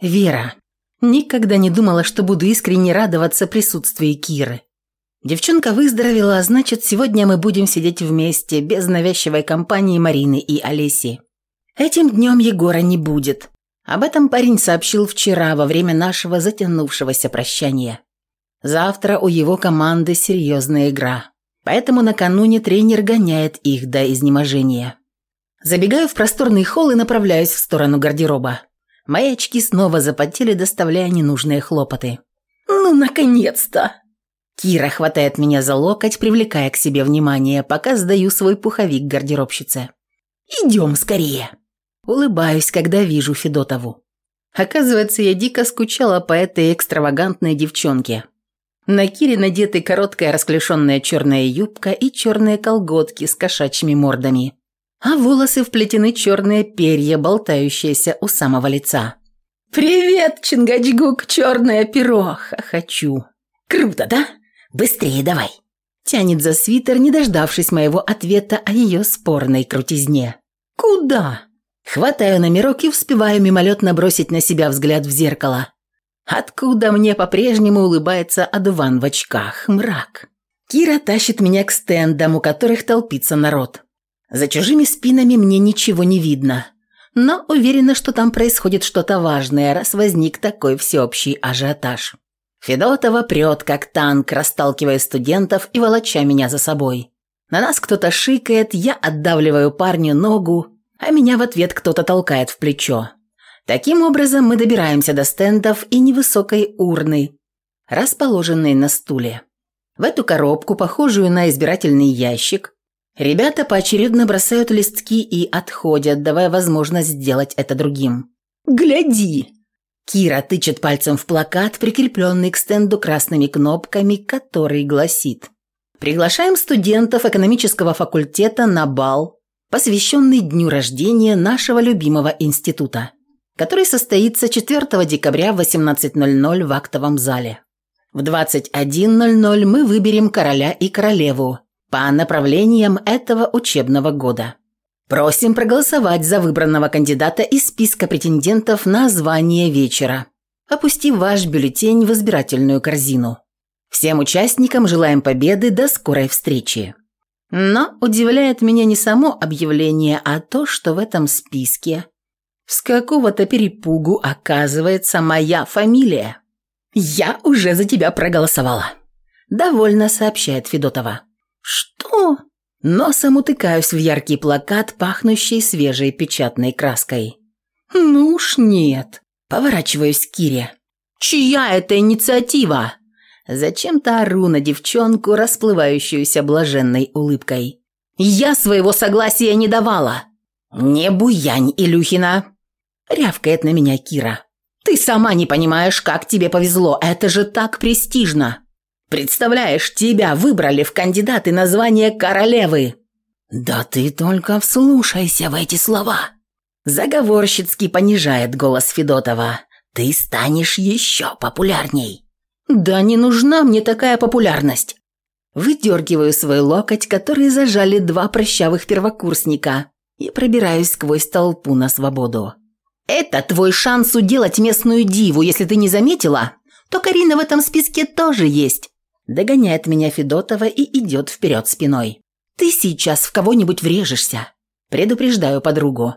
Вера. Никогда не думала, что буду искренне радоваться присутствию Киры. Девчонка выздоровела, а значит, сегодня мы будем сидеть вместе, без навязчивой компании Марины и Олеси. Этим днем Егора не будет. Об этом парень сообщил вчера, во время нашего затянувшегося прощания. Завтра у его команды серьезная игра. Поэтому накануне тренер гоняет их до изнеможения. Забегаю в просторный холл и направляюсь в сторону гардероба. Мои очки снова запотели, доставляя ненужные хлопоты. «Ну, наконец-то!» Кира хватает меня за локоть, привлекая к себе внимание, пока сдаю свой пуховик гардеробщице. «Идем скорее!» Улыбаюсь, когда вижу Федотову. Оказывается, я дико скучала по этой экстравагантной девчонке. На Кире надеты короткая расклешенная черная юбка и черные колготки с кошачьими мордами. А волосы вплетены черные перья, болтающиеся у самого лица. «Привет, Чингачгук, черное перо!» – хочу. «Круто, да? Быстрее давай!» Тянет за свитер, не дождавшись моего ответа о ее спорной крутизне. «Куда?» Хватаю номерок и успеваю мимолетно бросить на себя взгляд в зеркало. Откуда мне по-прежнему улыбается одуван в очках? Мрак. Кира тащит меня к стендам, у которых толпится народ. За чужими спинами мне ничего не видно. Но уверена, что там происходит что-то важное, раз возник такой всеобщий ажиотаж. Федотова прет, как танк, расталкивая студентов и волоча меня за собой. На нас кто-то шикает, я отдавливаю парню ногу, а меня в ответ кто-то толкает в плечо. Таким образом, мы добираемся до стендов и невысокой урны, расположенной на стуле. В эту коробку, похожую на избирательный ящик, ребята поочередно бросают листки и отходят, давая возможность сделать это другим. «Гляди!» Кира тычет пальцем в плакат, прикрепленный к стенду красными кнопками, который гласит «Приглашаем студентов экономического факультета на бал, посвященный дню рождения нашего любимого института» который состоится 4 декабря в 18.00 в актовом зале. В 21.00 мы выберем короля и королеву по направлениям этого учебного года. Просим проголосовать за выбранного кандидата из списка претендентов на звание вечера, опустив ваш бюллетень в избирательную корзину. Всем участникам желаем победы, до скорой встречи. Но удивляет меня не само объявление, а то, что в этом списке – с какого-то перепугу оказывается моя фамилия. Я уже за тебя проголосовала. Довольно сообщает Федотова. Что? Носом утыкаюсь в яркий плакат, пахнущий свежей печатной краской. Ну уж нет. Поворачиваюсь к Кире. Чья это инициатива? Зачем-то ору на девчонку, расплывающуюся блаженной улыбкой. Я своего согласия не давала. Не буянь, Илюхина. Рявкает на меня Кира. «Ты сама не понимаешь, как тебе повезло. Это же так престижно. Представляешь, тебя выбрали в кандидаты на звание королевы». «Да ты только вслушайся в эти слова!» Заговорщицки понижает голос Федотова. «Ты станешь еще популярней!» «Да не нужна мне такая популярность!» Выдергиваю свой локоть, который зажали два прыщавых первокурсника, и пробираюсь сквозь толпу на свободу. Это твой шанс уделать местную диву. Если ты не заметила, то Карина в этом списке тоже есть. Догоняет меня Федотова и идет вперед спиной. Ты сейчас в кого-нибудь врежешься. Предупреждаю подругу.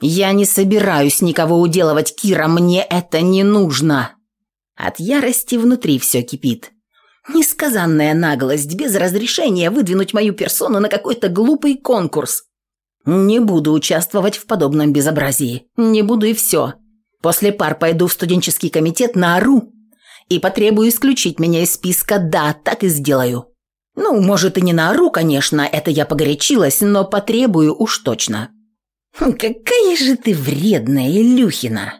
Я не собираюсь никого уделывать, Кира, мне это не нужно. От ярости внутри все кипит. Несказанная наглость без разрешения выдвинуть мою персону на какой-то глупый конкурс. Не буду участвовать в подобном безобразии. Не буду и все. После пар пойду в студенческий комитет на АРУ и потребую исключить меня из списка «да», так и сделаю. Ну, может и не на АРУ, конечно, это я погорячилась, но потребую уж точно. Хм, «Какая же ты вредная, Илюхина!»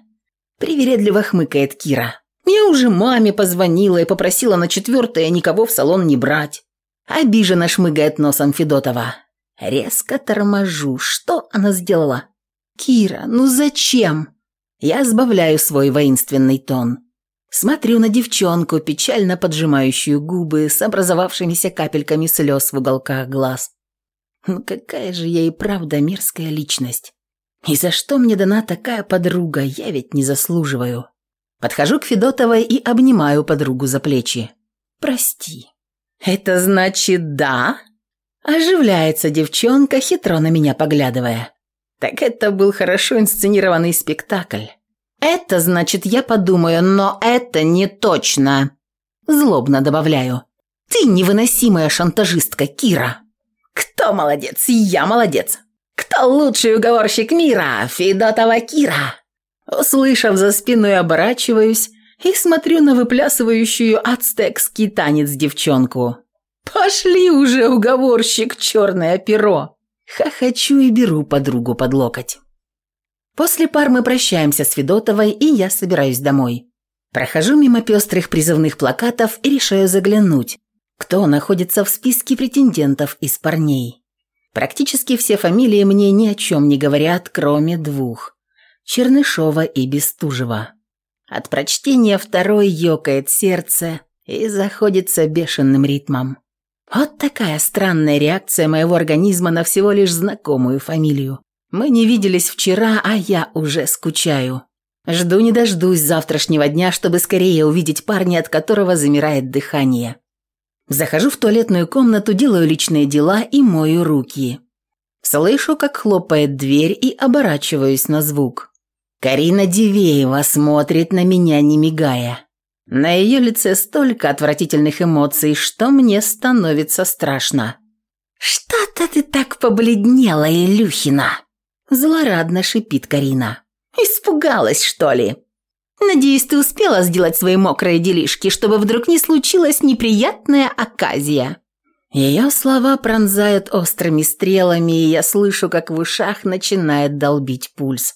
Привередливо хмыкает Кира. «Я уже маме позвонила и попросила на четвертое никого в салон не брать». Обиженно шмыгает носом Федотова. Резко торможу. Что она сделала? «Кира, ну зачем?» Я сбавляю свой воинственный тон. Смотрю на девчонку, печально поджимающую губы с образовавшимися капельками слез в уголках глаз. Ну какая же я и правда мерзкая личность. И за что мне дана такая подруга, я ведь не заслуживаю. Подхожу к Федотовой и обнимаю подругу за плечи. «Прости». «Это значит да?» Оживляется девчонка, хитро на меня поглядывая. «Так это был хорошо инсценированный спектакль». «Это значит, я подумаю, но это не точно». Злобно добавляю. «Ты невыносимая шантажистка, Кира». «Кто молодец? Я молодец. Кто лучший уговорщик мира? Федотова Кира». Услышав за спиной, оборачиваюсь и смотрю на выплясывающую ацтекский танец девчонку. «Пошли уже, уговорщик, черное перо!» Хохочу и беру подругу под локоть. После пар мы прощаемся с Федотовой, и я собираюсь домой. Прохожу мимо пестрых призывных плакатов и решаю заглянуть, кто находится в списке претендентов из парней. Практически все фамилии мне ни о чем не говорят, кроме двух – Чернышова и Бестужева. От прочтения второй ёкает сердце и заходится бешеным ритмом. Вот такая странная реакция моего организма на всего лишь знакомую фамилию. Мы не виделись вчера, а я уже скучаю. Жду не дождусь завтрашнего дня, чтобы скорее увидеть парня, от которого замирает дыхание. Захожу в туалетную комнату, делаю личные дела и мою руки. Слышу, как хлопает дверь и оборачиваюсь на звук. Карина Дивеева смотрит на меня, не мигая. На ее лице столько отвратительных эмоций, что мне становится страшно. «Что-то ты так побледнела, Илюхина!» Злорадно шипит Карина. «Испугалась, что ли?» «Надеюсь, ты успела сделать свои мокрые делишки, чтобы вдруг не случилась неприятная оказия». Ее слова пронзают острыми стрелами, и я слышу, как в ушах начинает долбить пульс.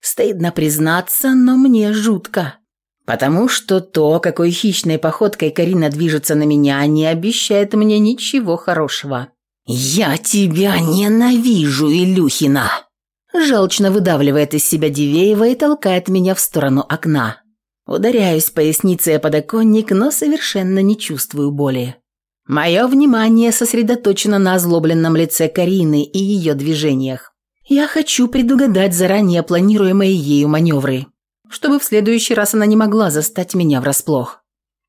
Стыдно признаться, но мне жутко. Потому что то, какой хищной походкой Карина движется на меня, не обещает мне ничего хорошего. «Я тебя ненавижу, Илюхина!» Желчно выдавливает из себя Дивеева и толкает меня в сторону окна. Ударяюсь поясницей о подоконник, но совершенно не чувствую боли. Мое внимание сосредоточено на озлобленном лице Карины и ее движениях. Я хочу предугадать заранее планируемые ею маневры, чтобы в следующий раз она не могла застать меня врасплох.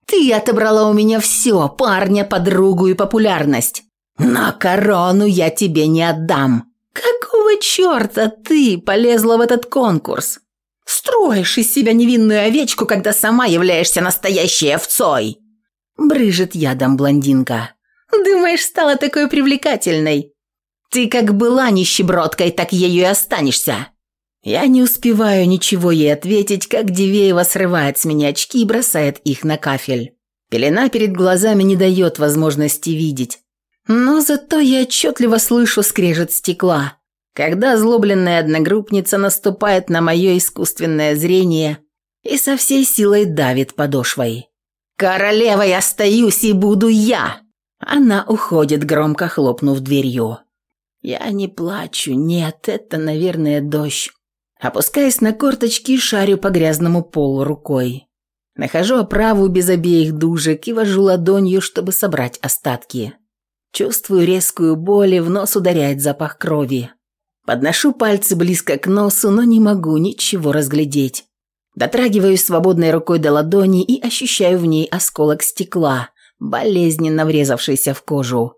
«Ты отобрала у меня все, парня, подругу и популярность. На корону я тебе не отдам. Какого черта ты полезла в этот конкурс? Строишь из себя невинную овечку, когда сама являешься настоящей овцой!» Брыжет ядом блондинка. «Думаешь, стала такой привлекательной? Ты как была нищебродкой, так ею и останешься!» Я не успеваю ничего ей ответить, как Дивеева срывает с меня очки и бросает их на кафель. Пелена перед глазами не дает возможности видеть. Но зато я отчетливо слышу скрежет стекла, когда злобленная одногруппница наступает на мое искусственное зрение и со всей силой давит подошвой. «Королевой остаюсь и буду я!» Она уходит, громко хлопнув дверью. Я не плачу, нет, это, наверное, дождь. Опускаясь на корточки, шарю по грязному полу рукой. Нахожу оправу без обеих дужек и вожу ладонью, чтобы собрать остатки. Чувствую резкую боль, и в нос ударяет запах крови. Подношу пальцы близко к носу, но не могу ничего разглядеть. Дотрагиваюсь свободной рукой до ладони и ощущаю в ней осколок стекла, болезненно врезавшийся в кожу.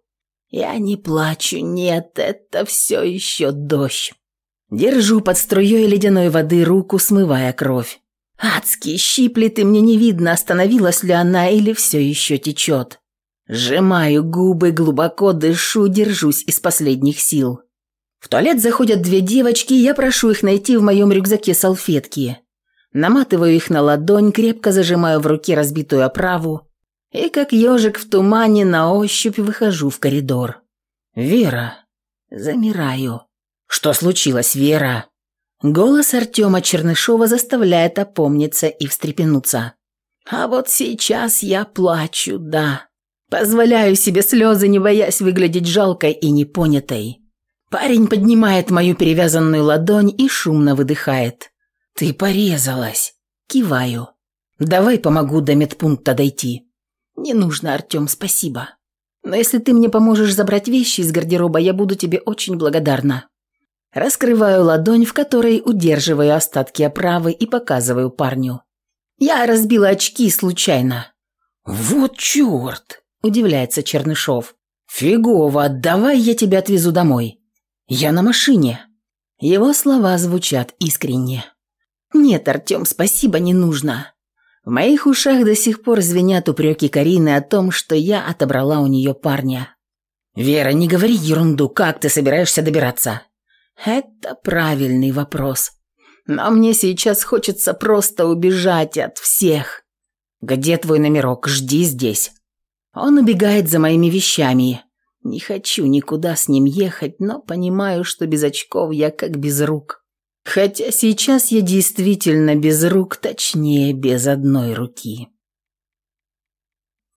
Я не плачу, нет, это все еще дождь. Держу под струей ледяной воды руку, смывая кровь. Адский щиплет, и мне не видно, остановилась ли она или все еще течет. Сжимаю губы, глубоко дышу, держусь из последних сил. В туалет заходят две девочки, я прошу их найти в моем рюкзаке салфетки. Наматываю их на ладонь, крепко зажимаю в руке разбитую оправу и, как ежик в тумане, на ощупь выхожу в коридор. «Вера!» Замираю. «Что случилось, Вера?» Голос Артема Чернышова заставляет опомниться и встрепенуться. «А вот сейчас я плачу, да. Позволяю себе слезы, не боясь выглядеть жалкой и непонятой. Парень поднимает мою перевязанную ладонь и шумно выдыхает. «Ты порезалась!» Киваю. «Давай помогу до медпункта дойти». «Не нужно, Артем, спасибо. Но если ты мне поможешь забрать вещи из гардероба, я буду тебе очень благодарна». Раскрываю ладонь, в которой удерживаю остатки оправы и показываю парню. Я разбила очки случайно. «Вот черт!» – удивляется Чернышов. «Фигово, давай я тебя отвезу домой. Я на машине». Его слова звучат искренне. «Нет, Артем, спасибо, не нужно». В моих ушах до сих пор звенят упреки Карины о том, что я отобрала у нее парня. «Вера, не говори ерунду, как ты собираешься добираться?» «Это правильный вопрос. Но мне сейчас хочется просто убежать от всех». «Где твой номерок? Жди здесь». Он убегает за моими вещами. Не хочу никуда с ним ехать, но понимаю, что без очков я как без рук. Хотя сейчас я действительно без рук, точнее, без одной руки.